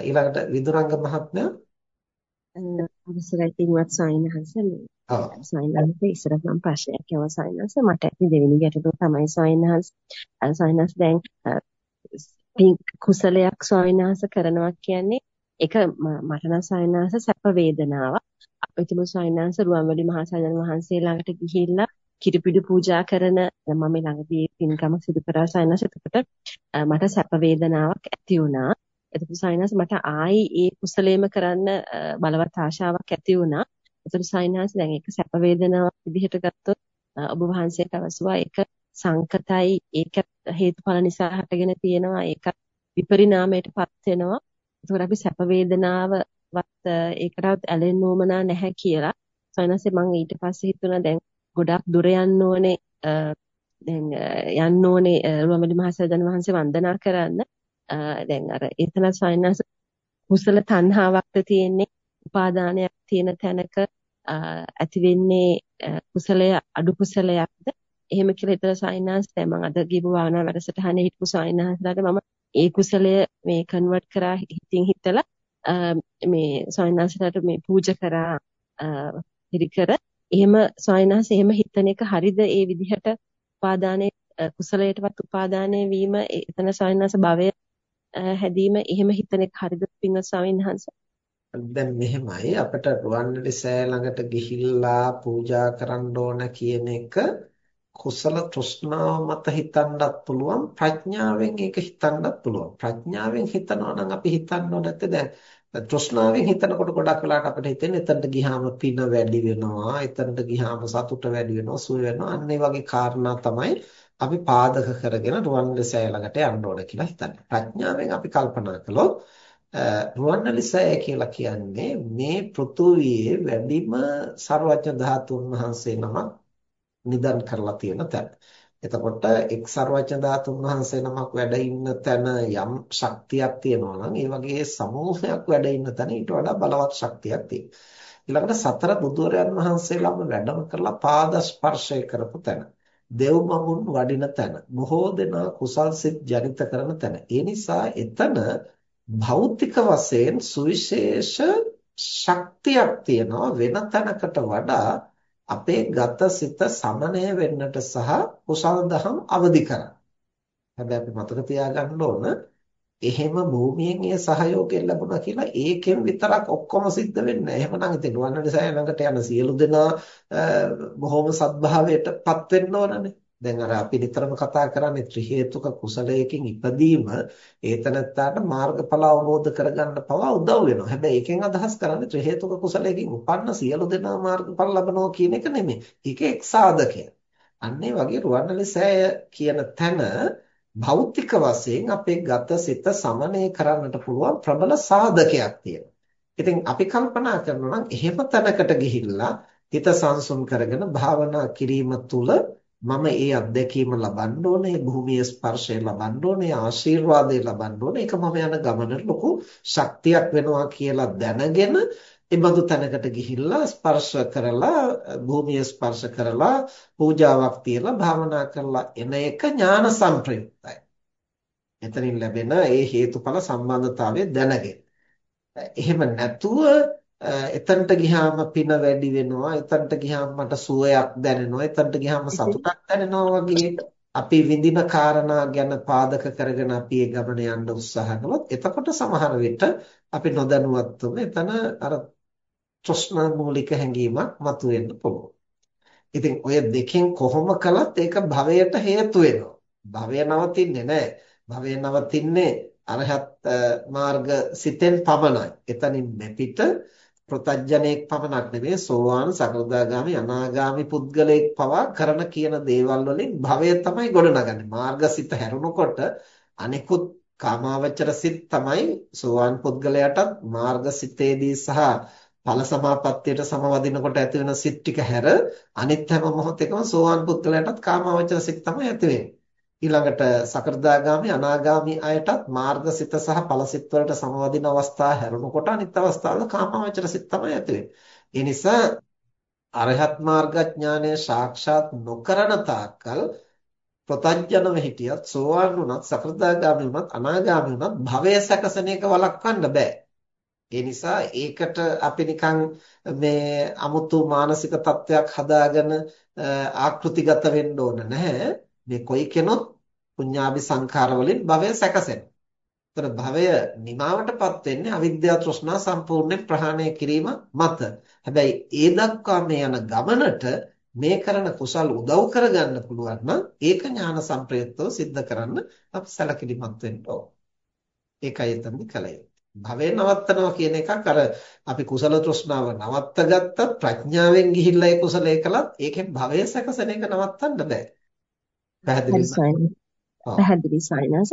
ඊළඟට විදුරංග මහත්මයා? අවසරයි පින්වත් සායිනහස ඔව් සායිනහස ඉස්සරහ මම ප්‍රශ්නයක් යව සායිනහස මට ඇති දෙවෙනි ගැටලුව තමයි සායිනහස සායිනහස දැන් කුසලයක් සායිනහස කරනවා කියන්නේ ඒක මට නම් සායිනහස සැප වේදනාවක්. අපිටම සායිනහස රුවන්වැලි මහා සායන වහන්සේ ළඟට ගිහිල්ලා කිරිපිඩි පූජා කරන මම ළඟදී පින්කම සිදු කරා සායිනහස එතකොට මට සැප වේදනාවක් ඇති වුණා එතකොට සයිනස් මට ආයි ඒ කුසලේම කරන්න බලවත් ආශාවක් ඇති වුණා. එතකොට සයිනස් දැන් ඒක සැප වේදනාවක් විදිහට ගත්තොත් ඔබ වහන්සේ පැවසුවා ඒක සංකතයි ඒක හේතුඵල නිසා හටගෙන තියෙනවා ඒක විපරිණාමයටපත් වෙනවා. එතකොට අපි සැප වේදනාවවත් ඒකටවත් ඇලෙන්න ඕමනා නැහැ කියලා. සයිනස්සේ මම ඊට පස්සේ හිතුණා දැන් ගොඩක් දුර යන්න ඕනේ දැන් යන්න ඕනේ රුවන්වැලි මහසෑදන් වහන්සේ වන්දනා කරන්න. දැන් අර එතන සයනස් කුසල තණ්හාවක්ද තියෙන්නේ උපාදානයක් තියෙන තැනක ඇති වෙන්නේ කුසලය අඩු කුසලයක්ද? එහෙම කියලා හිතලා සයනස් දැන් මම අද ගිහපු භාවනා වැඩසටහනේ හිටපු සයනස්ලාට මම ඒ කුසලය මේ කන්වර්ට් කරා හිතින් හිතලා මේ සයනස්ලාට මේ පූජා කරා පිරිකර එහෙම සයනස් එහෙම හිතන එක හරිද? ඒ විදිහට උපාදානයේ කුසලයටවත් උපාදානය වීම එතන සයනස් භවය හැදීම එහෙම හිතන එක හරිද පින්වත් ස්වාමීන් වහන්සේ? දැන් මෙහෙමයි. අපිට රුවන්වැලි සෑය ළඟට ගිහිල්ලා පූජා කරන්න ඕන කියන එක කුසල තෘෂ්ණාව මත හිතන්නත් පුළුවන් ප්‍රඥාවෙන් ඒක හිතන්නත් පුළුවන්. ප්‍රඥාවෙන් හිතනවා නම් අපි හිතන්න නැත්තේ දැන් තෘෂ්ණාවෙන් හිතනකොට ගොඩක් වෙලාවට අපිට හිතෙන්නේ එතනට ගියාම පින වැඩි වෙනවා එතනට ගියාම සතුට වැඩි වෙනවා සුව වෙනවා. අන්න ඒ වගේ කාරණා තමයි අපි පාදක කරගෙන රුවන්වැලි සෑය ළඟට යන්න ඕන කියලා හිතන්නේ. ප්‍රඥාවෙන් අපි කල්පනා කළොත් රුවන්වැලි සෑය කියලා කියන්නේ මේ පෘථුවියේ වැඩිම ਸਰවඥ ධාතුන් වහන්සේ නමක් නිදන් කරලා තියෙන තැන. එතකොට එක් ਸਰවඥ ධාතුන් වහන්සේ නමක් වැඩ ඉන්න තැන යම් ශක්තියක් තියෙනවා නම් ඒ වගේ සමූහයක් වැඩ ඉන්න තැන ඊට වඩා බලවත් ශක්තියක් තියෙනවා. ඊළඟට සතර බුදුරයන් වහන්සේලාම වැඩම කරලා පාද ස්පර්ශය කරපු තැන. දෙව් මඟුන් වඩින තැන බොහෝ දෙනා කුසල් සිත් ජනිත කරන තැන ඒ නිසා එතන භෞතික වශයෙන් සුවිශේෂ ශක්තියක් තියෙනවා වෙන තැනකට වඩා අපේ ගත සිත සමනය වෙන්නට සහ කුසල් දහම් අවදි කරන්න. හැබැයි අපි මතක තියාගන්න ඕන එහෙම භූමියෙන් ඒ සහයෝගය ලැබුණා කියලා ඒකෙන් විතරක් ඔක්කොම සිද්ධ වෙන්නේ නැහැ. එහෙමනම් ඉතින් රුවන්වැලිසෑය ළඟට යන සියලු දෙනා බොහොම සත්භාවයටපත් වෙන්න ඕනනේ. දැන් අර අපි නිතරම කතා කරන්නේ ත්‍රි හේතුක කුසලයකින් ඉපදීම ඒතනත්තාට මාර්ගඵල අවබෝධ කරගන්න පවා උදව් වෙනවා. හැබැයි ඒකෙන් අදහස් කරන්නේ ත්‍රි හේතුක කුසලයකින් උපන්න සියලු දෙනා මාර්ගඵල ලබනවා කියන එක නෙමෙයි. ඒක එක් සාධකයක්. අන්න ඒ වගේ රුවන්වැලිසෑය කියන තැන භෞතික වශයෙන් අපේ ගත සිත සමනය කරන්නට පුළුවන් ප්‍රබල සාධකයක් තියෙනවා. ඉතින් අපි කල්පනා කරනවා නම් එහෙම තැනකට ගිහිල්ලා හිත සංසුන් කරගෙන භාවනා කිරීම තුළ මම ඒ අත්දැකීම ලබන්න ඕනේ, භූමියේ ස්පර්ශය ලබන්න ඕනේ, ආශිර්වාදය ලබන්න ඕනේ. ඒක මම යන ගමන ලොකු ශක්තියක් වෙනවා කියලා දැනගෙන එබඳු තැනකට ගිහිල්ලා ස්පර්ශ කරලා භූමිය ස්පර්ශ කරලා පූජාවක් තියලා භාවනා කරලා එන එක ඥාන සංප්‍රයුක්තයි. එතනින් ලැබෙන ඒ හේතුඵල සම්බන්ධතාවය දැනගෙන. එහෙම නැතුව එතනට ගියාම පින වැඩි වෙනවා එතනට ගියාම මට සුවයක් දැනෙනවා එතනට ගියාම සතුටක් දැනෙනවා වගේ අපි විඳින කාරණා ගැන පාදක කරගෙන අපි ඒ ගමන යන්න උත්සාහ කළොත් එතකොට සමහර විට අපි නොදැනුවත්වම එතන අර තෘෂ්ණා මූලික හැඟීමක් මතුවෙන්න පුළුවන්. ඉතින් ඔය දෙකෙන් කොහොම කළත් ඒක භවයට හේතු වෙනවා. භවය නවතින්නේ නැහැ. භවය නවතින්නේ අරහත් මාර්ග සිතෙන් පමණයි. එතනින් මෙපිට ප්‍රතඥයෙක් පමණක් නෙමෙයි සෝවාන් සකෘදාගාමි අනාගාමි පුද්ගලයෙක් පවා කරන කියන දේවල් වලින් භවය තමයි ගොඩනගන්නේ. මාර්ගසිත හැරුණකොට අනිකුත් කාමාවචර සිත් තමයි සෝවාන් පුද්ගලයාටත් මාර්ගසිතේදී සහ ඵල සමාපත්තියට සමවදිනකොට ඇති වෙන සිත් ටික හැර අනිත් හැම මොහොතකම සෝවාන් පුද්ගලයාටත් කාමාවචර සිත් තමයි ඇති වෙන්නේ. ඊළඟට සකෘදාගාමි අනාගාමි අයටත් මාර්ගසිත සහ ඵලසිත වලට සමවදින අවස්ථා හැරුණකොට අනිත් අවස්ථාවල කාමාවචර සිත් තමයි ඇති වෙන්නේ. ඒ නිසා අරහත් මාර්ගඥානය සාක්ෂාත් නොකරන තාක්කල් ප්‍රතඥව හිටියත් සෝවාන් වුණත් සකෘදාගාමී වුණත් අනාගාමී වුණත් භවය සැකසෙන එක වළක්වන්න බෑ. ඒ නිසා ඒකට අපි නිකන් මේ අමුතු මානසික තත්වයක් හදාගෙන ආකෘතිගත වෙන්න ඕන නැහැ. මේ කොයි කෙනොත් පුඤ්ඤාභි සංඛාර වලින් භවය සැකසෙනවා. ඒතර භවය නිමාවටපත් වෙන්නේ අවිද්‍යාව තෘෂ්ණා සම්පූර්ණයෙන් ප්‍රහාණය කිරීම මත. හැබැයි ඒ දක්වා මේ යන ගමනට මේ කරන කුසල් උදව් කරගන්න පුළුවන් නම් ඒක ඥාන සම්ප්‍රයුක්තව સિદ્ધ කරන්න අපි සැලකිලිමත් වෙන්න ඕන. ඒකයි එතනදි කල භවය නවත්තනවා කියන එකක් අර අපි කුසල තෘෂ්ණාව නවත්ත ගත්තත් ප්‍රඥාවෙන් ගිහිල්ලා ඒ කුසලයේ කළත් ඒකෙන් භවය සැකසෙන එක නවත්තන්න බෑ. පැහැදිලිද? පැහැදිලි සයිනස්.